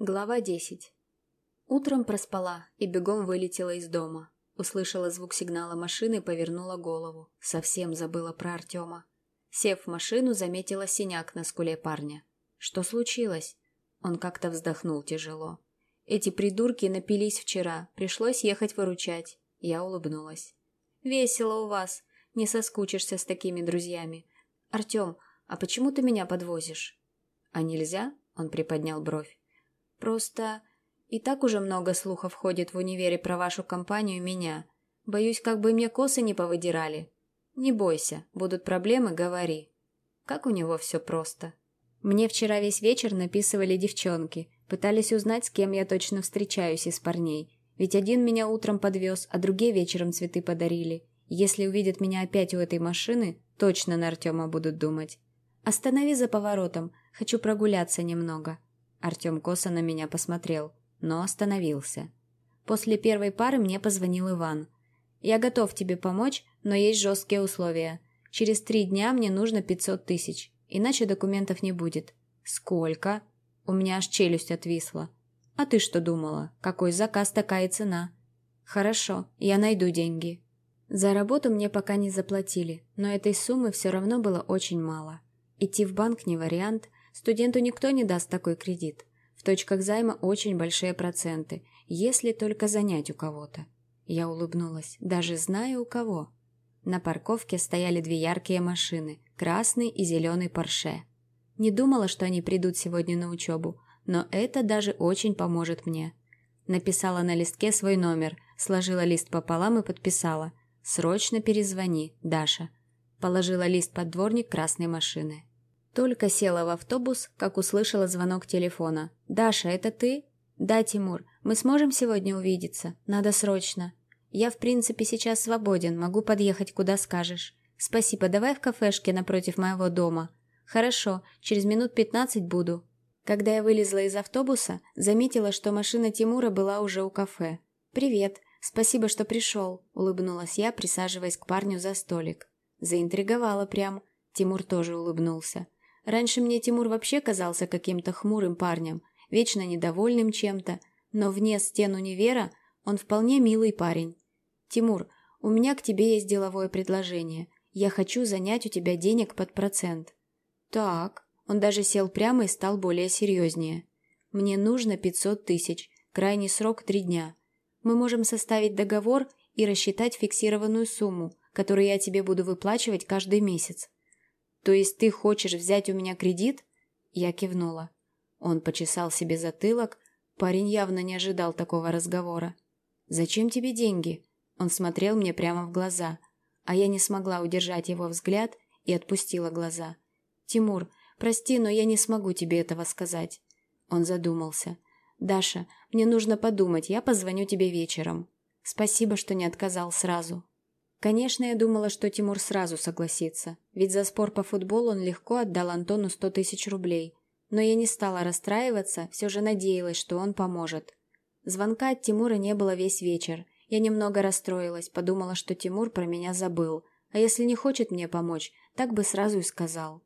Глава 10. Утром проспала и бегом вылетела из дома. Услышала звук сигнала машины и повернула голову. Совсем забыла про Артема. Сев в машину, заметила синяк на скуле парня. Что случилось? Он как-то вздохнул тяжело. Эти придурки напились вчера, пришлось ехать выручать. Я улыбнулась. «Весело у вас. Не соскучишься с такими друзьями. Артем, а почему ты меня подвозишь?» «А нельзя?» – он приподнял бровь. Просто и так уже много слухов ходит в универе про вашу компанию и меня. Боюсь, как бы мне косы не повыдирали. Не бойся, будут проблемы, говори. Как у него все просто. Мне вчера весь вечер написывали девчонки, пытались узнать, с кем я точно встречаюсь из парней. Ведь один меня утром подвез, а другие вечером цветы подарили. Если увидят меня опять у этой машины, точно на Артема будут думать. Останови за поворотом, хочу прогуляться немного. Артем косо на меня посмотрел, но остановился. После первой пары мне позвонил Иван. «Я готов тебе помочь, но есть жесткие условия. Через три дня мне нужно 500 тысяч, иначе документов не будет». «Сколько?» У меня аж челюсть отвисла. «А ты что думала? Какой заказ, такая цена?» «Хорошо, я найду деньги». За работу мне пока не заплатили, но этой суммы все равно было очень мало. Идти в банк не вариант, Студенту никто не даст такой кредит. В точках займа очень большие проценты, если только занять у кого-то. Я улыбнулась, даже зная у кого. На парковке стояли две яркие машины, красный и зеленый Порше. Не думала, что они придут сегодня на учебу, но это даже очень поможет мне. Написала на листке свой номер, сложила лист пополам и подписала. «Срочно перезвони, Даша». Положила лист под дворник красной машины. Только села в автобус, как услышала звонок телефона. «Даша, это ты?» «Да, Тимур. Мы сможем сегодня увидеться? Надо срочно. Я, в принципе, сейчас свободен, могу подъехать, куда скажешь. Спасибо, давай в кафешке напротив моего дома. Хорошо, через минут пятнадцать буду». Когда я вылезла из автобуса, заметила, что машина Тимура была уже у кафе. «Привет. Спасибо, что пришел», — улыбнулась я, присаживаясь к парню за столик. Заинтриговала прям. Тимур тоже улыбнулся. Раньше мне Тимур вообще казался каким-то хмурым парнем, вечно недовольным чем-то, но вне стен универа он вполне милый парень. «Тимур, у меня к тебе есть деловое предложение. Я хочу занять у тебя денег под процент». «Так». Он даже сел прямо и стал более серьезнее. «Мне нужно 500 тысяч. Крайний срок – три дня. Мы можем составить договор и рассчитать фиксированную сумму, которую я тебе буду выплачивать каждый месяц. «То есть ты хочешь взять у меня кредит?» Я кивнула. Он почесал себе затылок. Парень явно не ожидал такого разговора. «Зачем тебе деньги?» Он смотрел мне прямо в глаза, а я не смогла удержать его взгляд и отпустила глаза. «Тимур, прости, но я не смогу тебе этого сказать». Он задумался. «Даша, мне нужно подумать, я позвоню тебе вечером. Спасибо, что не отказал сразу». Конечно, я думала, что Тимур сразу согласится, ведь за спор по футболу он легко отдал Антону сто тысяч рублей. Но я не стала расстраиваться, все же надеялась, что он поможет. Звонка от Тимура не было весь вечер. Я немного расстроилась, подумала, что Тимур про меня забыл. А если не хочет мне помочь, так бы сразу и сказал.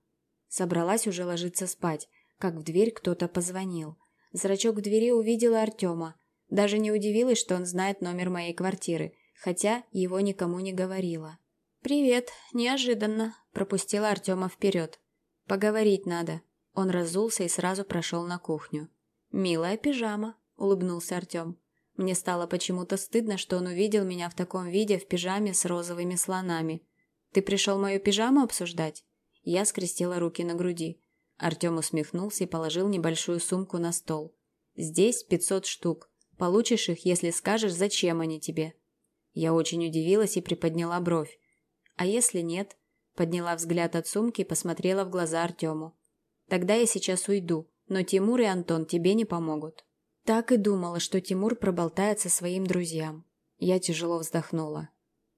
Собралась уже ложиться спать, как в дверь кто-то позвонил. Зрачок в двери увидела Артема. Даже не удивилась, что он знает номер моей квартиры – хотя его никому не говорила. «Привет, неожиданно», – пропустила Артема вперед. «Поговорить надо». Он разулся и сразу прошел на кухню. «Милая пижама», – улыбнулся Артем. Мне стало почему-то стыдно, что он увидел меня в таком виде в пижаме с розовыми слонами. «Ты пришел мою пижаму обсуждать?» Я скрестила руки на груди. Артем усмехнулся и положил небольшую сумку на стол. «Здесь пятьсот штук. Получишь их, если скажешь, зачем они тебе». Я очень удивилась и приподняла бровь. «А если нет?» Подняла взгляд от сумки и посмотрела в глаза Артему. «Тогда я сейчас уйду, но Тимур и Антон тебе не помогут». Так и думала, что Тимур проболтает со своим друзьям. Я тяжело вздохнула.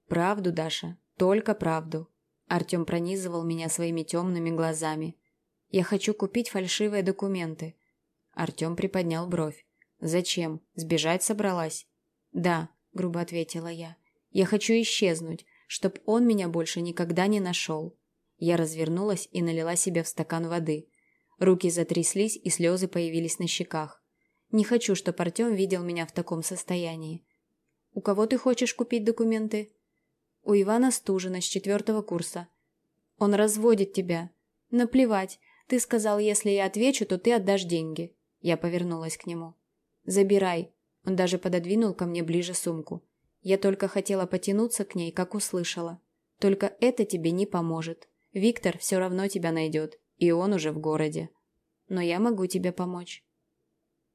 «Правду, Даша, только правду». Артем пронизывал меня своими темными глазами. «Я хочу купить фальшивые документы». Артем приподнял бровь. «Зачем? Сбежать собралась?» «Да, грубо ответила я. Я хочу исчезнуть, чтоб он меня больше никогда не нашел. Я развернулась и налила себе в стакан воды. Руки затряслись, и слезы появились на щеках. Не хочу, чтобы Артем видел меня в таком состоянии. У кого ты хочешь купить документы? У Ивана Стужина с четвертого курса. Он разводит тебя. Наплевать. Ты сказал, если я отвечу, то ты отдашь деньги. Я повернулась к нему. Забирай. Он даже пододвинул ко мне ближе сумку. Я только хотела потянуться к ней, как услышала. Только это тебе не поможет. Виктор все равно тебя найдет, и он уже в городе. Но я могу тебе помочь.